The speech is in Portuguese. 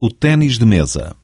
o tênis de mesa.